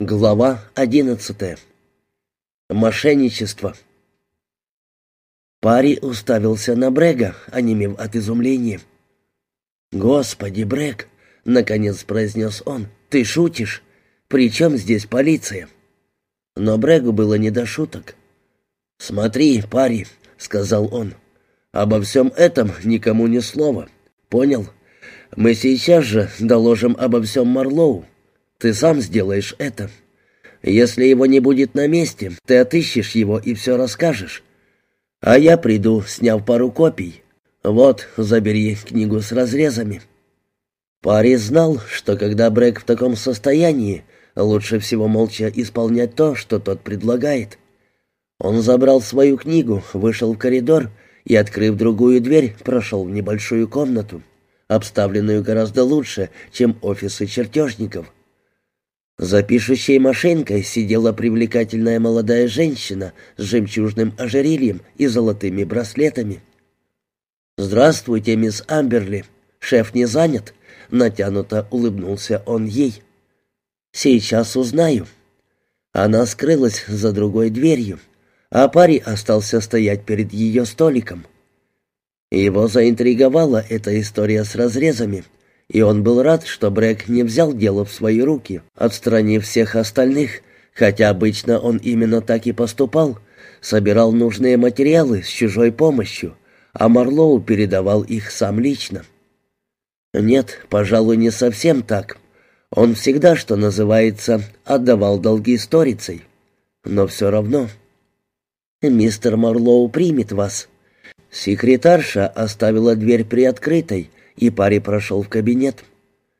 Глава одиннадцатая. Мошенничество. Пари уставился на Брега, онемев от изумления. «Господи, Брег!» — наконец произнес он. «Ты шутишь? При чем здесь полиция?» Но Брегу было не до шуток. «Смотри, Пари», — сказал он, — «обо всем этом никому ни слова. Понял? Мы сейчас же доложим обо всем Марлоу. Ты сам сделаешь это. Если его не будет на месте, ты отыщешь его и все расскажешь. А я приду, сняв пару копий. Вот, забери книгу с разрезами». Пари знал, что когда Брэк в таком состоянии, лучше всего молча исполнять то, что тот предлагает. Он забрал свою книгу, вышел в коридор и, открыв другую дверь, прошел в небольшую комнату, обставленную гораздо лучше, чем офисы чертежников. За пишущей машинкой сидела привлекательная молодая женщина с жемчужным ожерельем и золотыми браслетами. «Здравствуйте, мисс Амберли. Шеф не занят?» Натянуто улыбнулся он ей. «Сейчас узнаю». Она скрылась за другой дверью, а парень остался стоять перед ее столиком. Его заинтриговала эта история с разрезами — и он был рад, что Брэк не взял дело в свои руки, отстранив всех остальных, хотя обычно он именно так и поступал, собирал нужные материалы с чужой помощью, а Марлоу передавал их сам лично. Нет, пожалуй, не совсем так. Он всегда, что называется, отдавал долги сторицей. Но все равно... «Мистер Марлоу примет вас». Секретарша оставила дверь приоткрытой, и парень прошел в кабинет.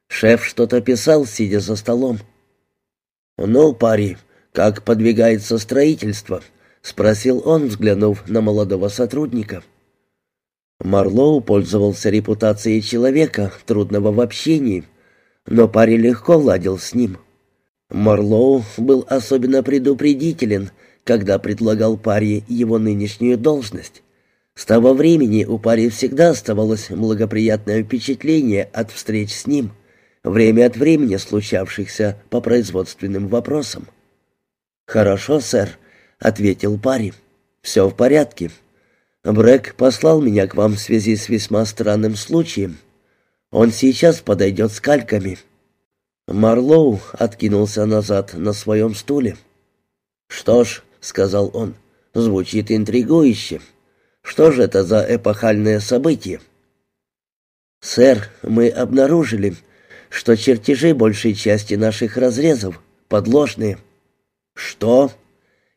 Шеф что-то писал, сидя за столом. «Ну, парень, как подвигается строительство?» — спросил он, взглянув на молодого сотрудника. Марлоу пользовался репутацией человека, трудного в общении, но парень легко ладил с ним. Марлоу был особенно предупредителен, когда предлагал паре его нынешнюю должность. С того времени у пари всегда оставалось благоприятное впечатление от встреч с ним, время от времени случавшихся по производственным вопросам. «Хорошо, сэр», — ответил парень. «Все в порядке. Брэк послал меня к вам в связи с весьма странным случаем. Он сейчас подойдет с кальками». Марлоу откинулся назад на своем стуле. «Что ж», — сказал он, — «звучит интригующе». Что же это за эпохальное событие? Сэр, мы обнаружили, что чертежи большей части наших разрезов подложные. Что?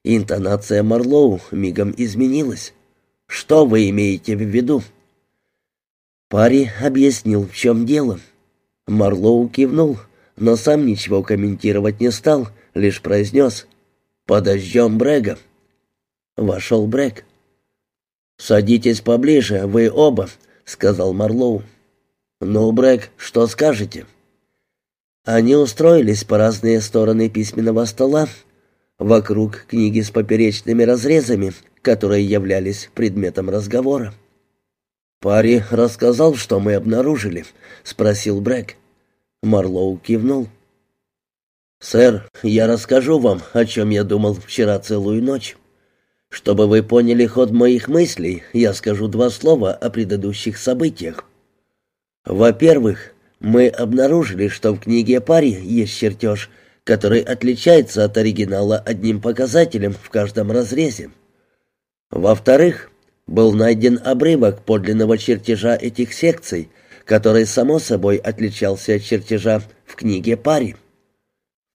Интонация Марлоу мигом изменилась. Что вы имеете в виду? Пари объяснил, в чем дело. Марлоу кивнул, но сам ничего комментировать не стал, лишь произнес «Подождем Брэга». Вошел Брэг. «Садитесь поближе, вы оба», — сказал Марлоу. «Ну, Брэк, что скажете?» Они устроились по разные стороны письменного стола, вокруг книги с поперечными разрезами, которые являлись предметом разговора. «Пари рассказал, что мы обнаружили?» — спросил Брэк. Марлоу кивнул. «Сэр, я расскажу вам, о чем я думал вчера целую ночь. Чтобы вы поняли ход моих мыслей, я скажу два слова о предыдущих событиях. Во-первых, мы обнаружили, что в книге Пари есть чертеж, который отличается от оригинала одним показателем в каждом разрезе. Во-вторых, был найден обрывок подлинного чертежа этих секций, который, само собой, отличался от чертежа в книге Пари.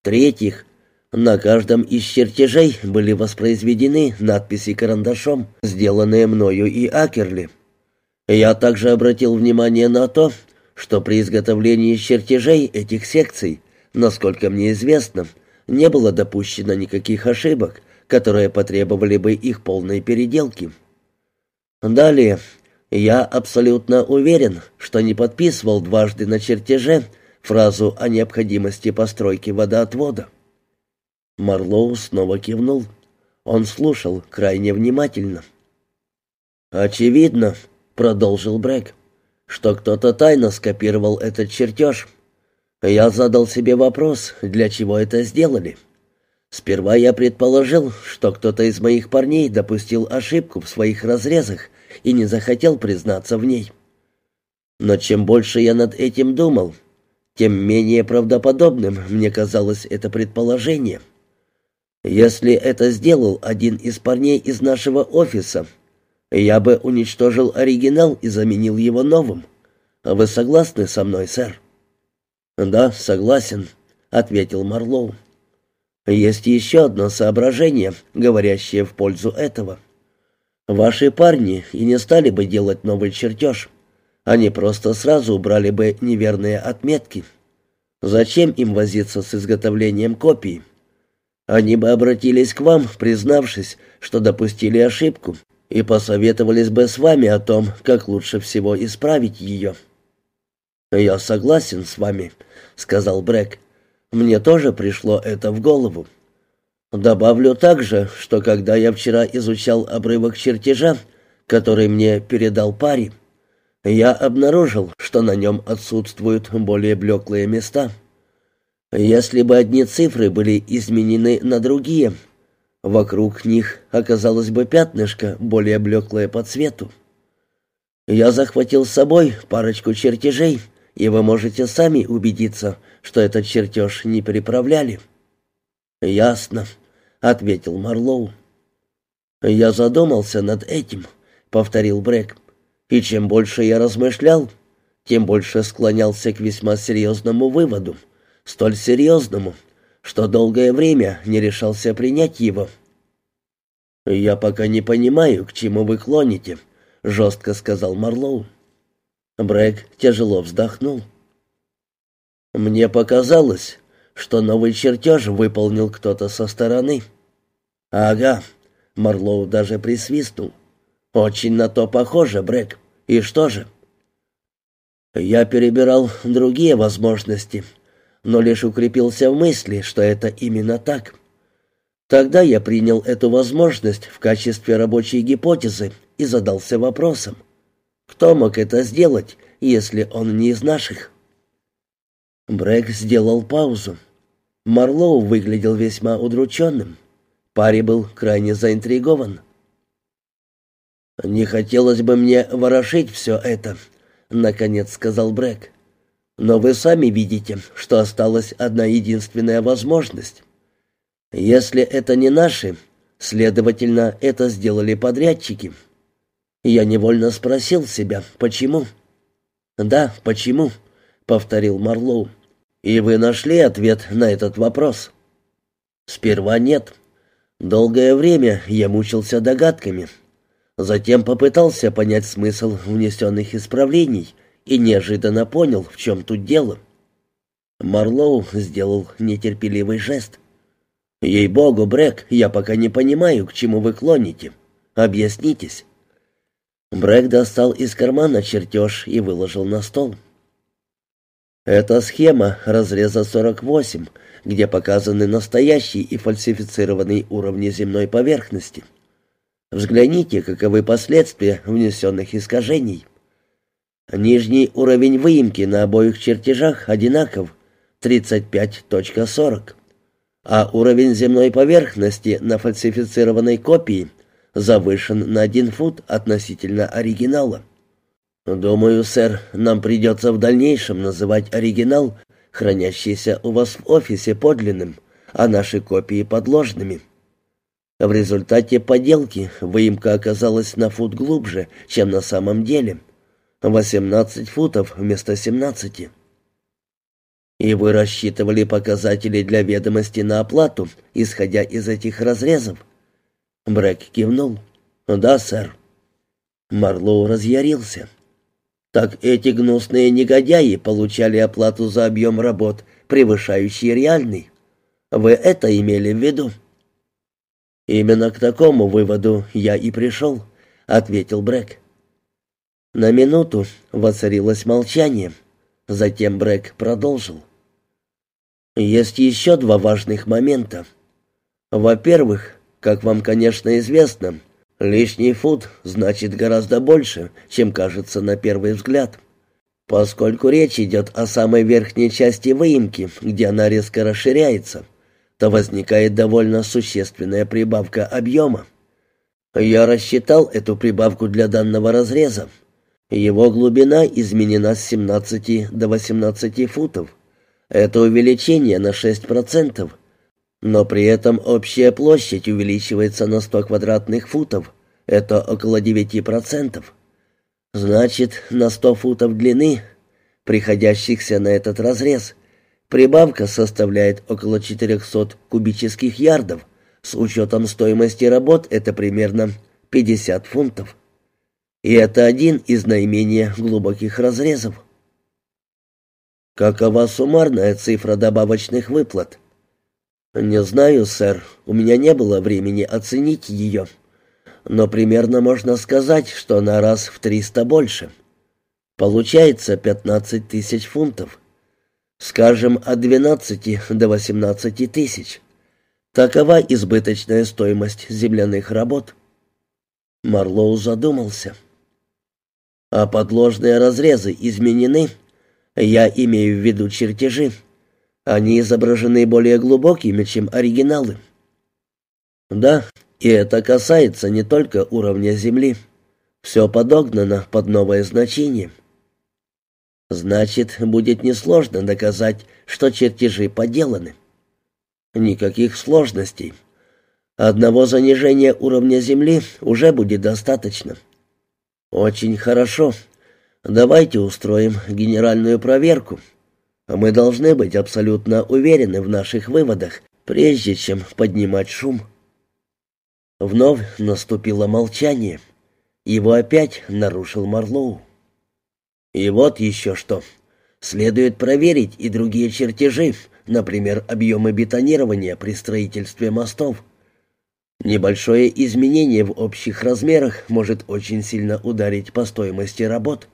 В-третьих, на каждом из чертежей были воспроизведены надписи карандашом, сделанные мною и Акерли. Я также обратил внимание на то, что при изготовлении чертежей этих секций, насколько мне известно, не было допущено никаких ошибок, которые потребовали бы их полной переделки. Далее, я абсолютно уверен, что не подписывал дважды на чертеже фразу о необходимости постройки водоотвода. Марлоу снова кивнул. Он слушал крайне внимательно. «Очевидно», — продолжил Брэк, — «что кто-то тайно скопировал этот чертеж. Я задал себе вопрос, для чего это сделали. Сперва я предположил, что кто-то из моих парней допустил ошибку в своих разрезах и не захотел признаться в ней. Но чем больше я над этим думал, тем менее правдоподобным мне казалось это предположение. Если это сделал один из парней из нашего офиса, я бы уничтожил оригинал и заменил его новым. Вы согласны со мной, сэр? Да, согласен, ответил Марлоу. Есть еще одно соображение, говорящее в пользу этого. Ваши парни и не стали бы делать новый чертеж. Они просто сразу убрали бы неверные отметки. Зачем им возиться с изготовлением копий? Они бы обратились к вам, признавшись, что допустили ошибку, и посоветовались бы с вами о том, как лучше всего исправить ее. «Я согласен с вами», — сказал Брэк. Мне тоже пришло это в голову. Добавлю также, что когда я вчера изучал обрывок чертежа, который мне передал парень, я обнаружил, что на нем отсутствуют более блеклые места. Если бы одни цифры были изменены на другие, вокруг них оказалось бы пятнышко, более блеклое по цвету. Я захватил с собой парочку чертежей, и вы можете сами убедиться, что этот чертеж не переправляли». «Ясно», — ответил Марлоу. «Я задумался над этим», — повторил Брэк. «И чем больше я размышлял, тем больше склонялся к весьма серьезному выводу, столь серьезному, что долгое время не решался принять его». «Я пока не понимаю, к чему вы клоните», — жестко сказал Марлоу. Брэк тяжело вздохнул. Мне показалось, что новый чертеж выполнил кто-то со стороны. Ага, Марлоу даже присвистнул. Очень на то похоже, Брэк. И что же? Я перебирал другие возможности, но лишь укрепился в мысли, что это именно так. Тогда я принял эту возможность в качестве рабочей гипотезы и задался вопросом, кто мог это сделать, если он не из наших? Брэк сделал паузу. Марлоу выглядел весьма удрученным. Пари был крайне заинтригован. «Не хотелось бы мне ворошить все это», — наконец сказал Брэк. «Но вы сами видите, что осталась одна единственная возможность. Если это не наши, следовательно, это сделали подрядчики». Я невольно спросил себя, почему. «Да, почему?» — повторил Марлоу. «И вы нашли ответ на этот вопрос?» «Сперва нет. Долгое время я мучился догадками. Затем попытался понять смысл внесенных исправлений и неожиданно понял, в чем тут дело». Марлоу сделал нетерпеливый жест. «Ей-богу, Брэк, я пока не понимаю, к чему вы клоните. Объяснитесь». Брэк достал из кармана чертеж и выложил на стол. Это схема разреза 48, где показаны настоящие и фальсифицированные уровни земной поверхности. Взгляните, каковы последствия внесенных искажений. Нижний уровень выемки на обоих чертежах одинаков 35.40, а уровень земной поверхности на фальсифицированной копии завышен на один фут относительно оригинала. «Думаю, сэр, нам придется в дальнейшем называть оригинал, хранящийся у вас в офисе, подлинным, а наши копии подложными». В результате поделки выемка оказалась на фут глубже, чем на самом деле. 18 футов вместо 17. «И вы рассчитывали показатели для ведомости на оплату, исходя из этих разрезов?» Брэк кивнул. «Да, сэр». Марлоу разъярился. Так эти гнусные негодяи получали оплату за объем работ, превышающий реальный. Вы это имели в виду? Именно к такому выводу я и пришел, ответил Брэк. На минуту воцарилось молчание. Затем Брэк продолжил. Есть еще два важных момента. Во-первых, как вам, конечно, известно, Лишний фут значит гораздо больше, чем кажется на первый взгляд. Поскольку речь идет о самой верхней части выемки, где она резко расширяется, то возникает довольно существенная прибавка объема. Я рассчитал эту прибавку для данного разреза. Его глубина изменена с 17 до 18 футов. Это увеличение на 6%, но при этом общая площадь увеличивается на 100 квадратных футов. Это около 9%. Значит, на 100 футов длины, приходящихся на этот разрез, прибавка составляет около 400 кубических ярдов. С учетом стоимости работ это примерно 50 фунтов. И это один из наименее глубоких разрезов. Какова суммарная цифра добавочных выплат? Не знаю, сэр, у меня не было времени оценить ее но примерно можно сказать, что на раз в триста больше. Получается пятнадцать тысяч фунтов. Скажем, от двенадцати до восемнадцати тысяч. Такова избыточная стоимость земляных работ. Марлоу задумался. А подложные разрезы изменены. Я имею в виду чертежи. Они изображены более глубокими, чем оригиналы. Да, и это касается не только уровня Земли. Все подогнано под новое значение. Значит, будет несложно доказать, что чертежи подделаны. Никаких сложностей. Одного занижения уровня Земли уже будет достаточно. Очень хорошо. Давайте устроим генеральную проверку. Мы должны быть абсолютно уверены в наших выводах, прежде чем поднимать шум. Вновь наступило молчание. Его опять нарушил Марлоу. «И вот еще что. Следует проверить и другие чертежи, например, объемы бетонирования при строительстве мостов. Небольшое изменение в общих размерах может очень сильно ударить по стоимости работ».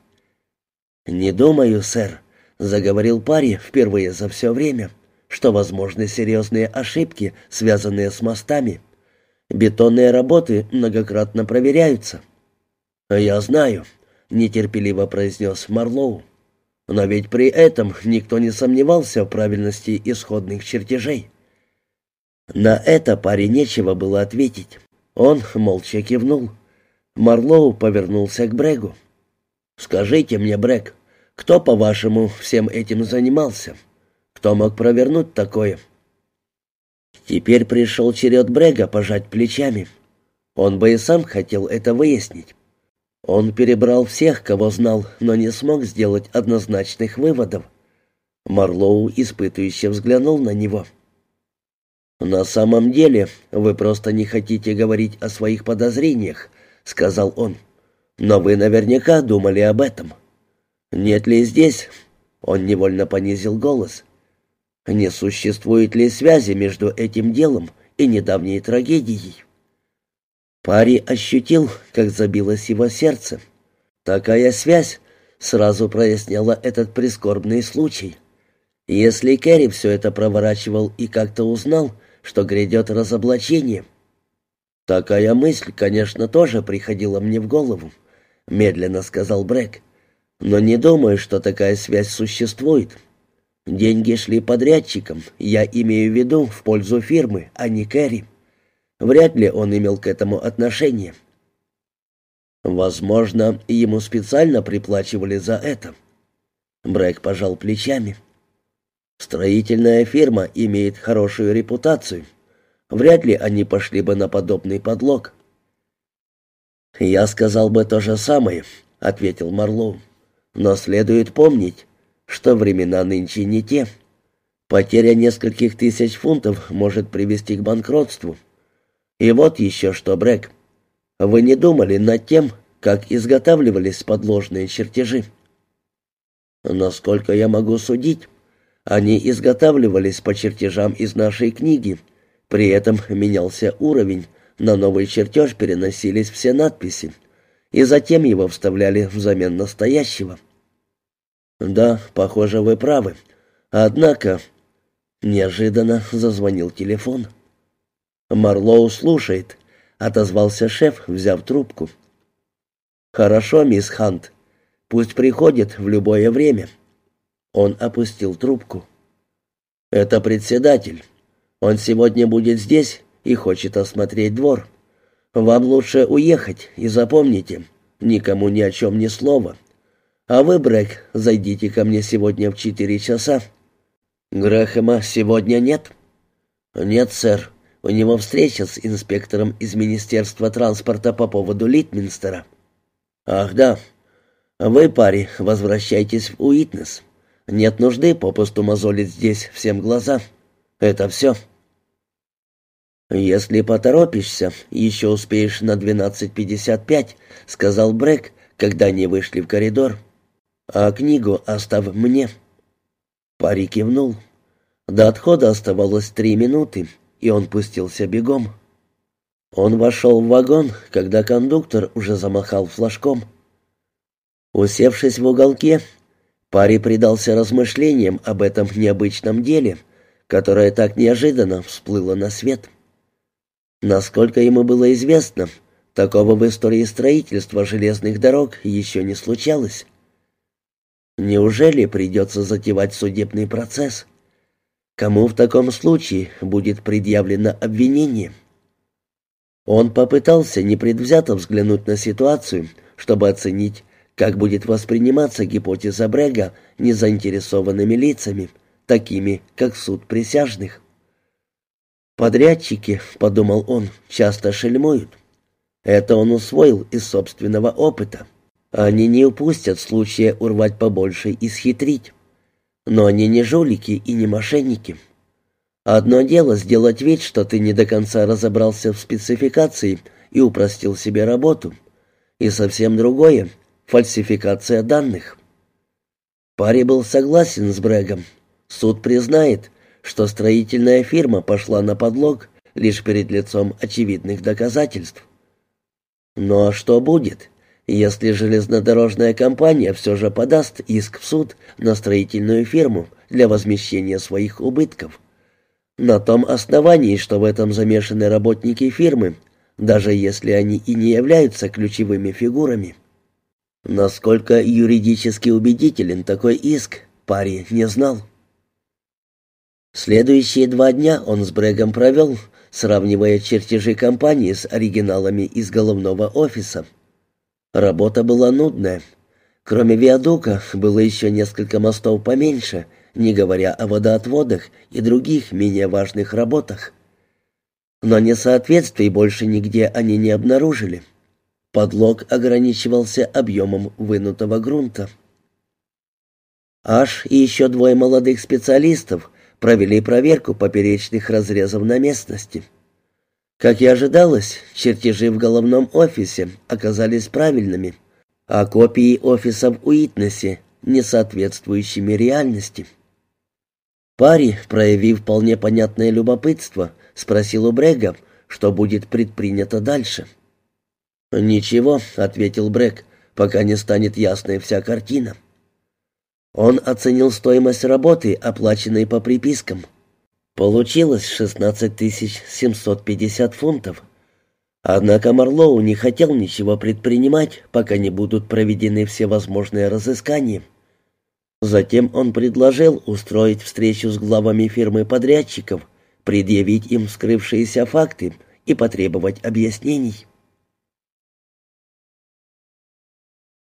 «Не думаю, сэр», — заговорил парень впервые за все время, «что возможны серьезные ошибки, связанные с мостами». Бетонные работы многократно проверяются». «Я знаю», — нетерпеливо произнес Марлоу. «Но ведь при этом никто не сомневался в правильности исходных чертежей». На это паре нечего было ответить. Он молча кивнул. Марлоу повернулся к Брегу. «Скажите мне, Брег, кто, по-вашему, всем этим занимался? Кто мог провернуть такое?» Теперь пришел черед Брега пожать плечами. Он бы и сам хотел это выяснить. Он перебрал всех, кого знал, но не смог сделать однозначных выводов. Марлоу испытующе взглянул на него. «На самом деле, вы просто не хотите говорить о своих подозрениях», — сказал он. «Но вы наверняка думали об этом. Нет ли здесь...» — он невольно понизил голос. Не существует ли связи между этим делом и недавней трагедией? Пари ощутил, как забилось его сердце. Такая связь сразу проясняла этот прискорбный случай. Если Кэрри все это проворачивал и как-то узнал, что грядет разоблачение. Такая мысль, конечно, тоже приходила мне в голову, медленно сказал Брэк. Но не думаю, что такая связь существует. Деньги шли подрядчикам, я имею в виду в пользу фирмы, а не Кэрри. Вряд ли он имел к этому отношение. Возможно, ему специально приплачивали за это. Брэк пожал плечами. Строительная фирма имеет хорошую репутацию. Вряд ли они пошли бы на подобный подлог. «Я сказал бы то же самое», — ответил Марлоу. «Но следует помнить, что времена нынче не те. Потеря нескольких тысяч фунтов может привести к банкротству. И вот еще что, Брэк. Вы не думали над тем, как изготавливались подложные чертежи? Насколько я могу судить, они изготавливались по чертежам из нашей книги. При этом менялся уровень, на новый чертеж переносились все надписи, и затем его вставляли взамен настоящего. «Да, похоже, вы правы. Однако...» Неожиданно зазвонил телефон. «Марлоу слушает», — отозвался шеф, взяв трубку. «Хорошо, мисс Хант. Пусть приходит в любое время». Он опустил трубку. «Это председатель. Он сегодня будет здесь и хочет осмотреть двор. Вам лучше уехать и запомните, никому ни о чем ни слова. А вы, Брэк, зайдите ко мне сегодня в четыре часа. Грэхэма сегодня нет? Нет, сэр. У него встреча с инспектором из Министерства транспорта по поводу Литминстера. Ах, да. Вы, пари, возвращайтесь в Уитнес. Нет нужды попусту мозолить здесь всем глаза. Это все. «Если поторопишься, еще успеешь на 12.55», — сказал Брэк, когда они вышли в коридор. «А книгу оставь мне». Пари кивнул. До отхода оставалось три минуты, и он пустился бегом. Он вошел в вагон, когда кондуктор уже замахал флажком. Усевшись в уголке, Пари предался размышлениям об этом необычном деле, которое так неожиданно всплыло на свет. Насколько ему было известно, такого в истории строительства железных дорог еще не случалось. Неужели придется затевать судебный процесс? Кому в таком случае будет предъявлено обвинение? Он попытался непредвзято взглянуть на ситуацию, чтобы оценить, как будет восприниматься гипотеза Брега незаинтересованными лицами, такими как суд присяжных. «Подрядчики», — подумал он, — «часто шельмуют». Это он усвоил из собственного опыта. Они не упустят случая урвать побольше и схитрить. Но они не жулики и не мошенники. Одно дело сделать вид, что ты не до конца разобрался в спецификации и упростил себе работу. И совсем другое — фальсификация данных. Парень был согласен с Брэгом. Суд признает, что строительная фирма пошла на подлог лишь перед лицом очевидных доказательств. Но что будет, если железнодорожная компания все же подаст иск в суд на строительную фирму для возмещения своих убытков? На том основании, что в этом замешаны работники фирмы, даже если они и не являются ключевыми фигурами. Насколько юридически убедителен такой иск, Пари не знал. Следующие два дня он с Брегом провел, сравнивая чертежи компании с оригиналами из головного офиса. Работа была нудная. Кроме виадука было еще несколько мостов поменьше, не говоря о водоотводах и других менее важных работах. Но несоответствий больше нигде они не обнаружили. Подлог ограничивался объемом вынутого грунта. Аш и еще двое молодых специалистов провели проверку поперечных разрезов на местности. Как и ожидалось, чертежи в головном офисе оказались правильными, а копии офиса в Уитнесе не соответствующими реальности. Пари, проявив вполне понятное любопытство, спросил у Брега, что будет предпринято дальше. «Ничего», — ответил Брег, — «пока не станет ясной вся картина». Он оценил стоимость работы, оплаченной по припискам. Получилось 16 750 фунтов. Однако Марлоу не хотел ничего предпринимать, пока не будут проведены все возможные разыскания. Затем он предложил устроить встречу с главами фирмы подрядчиков, предъявить им скрывшиеся факты и потребовать объяснений.